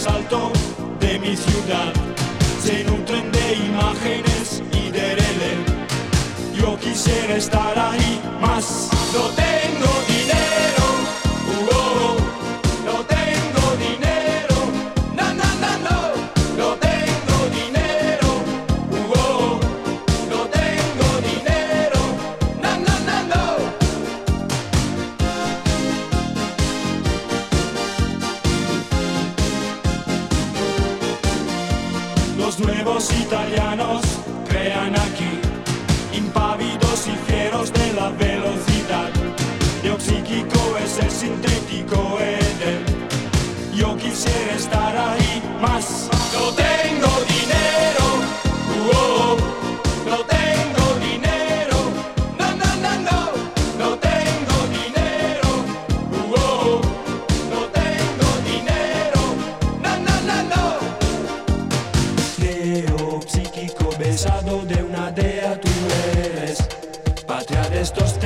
asalto de mi ciudad. Se nutren de imágenes y de rele. Yo quisiera estar ahí más. Nuevos italianos crean aquí, impávidos y fieros de la velocidad. Lo psíquico es el sintético Eden. Yo quisiera estar ahí más. No De una dea tú eres. Patria de estos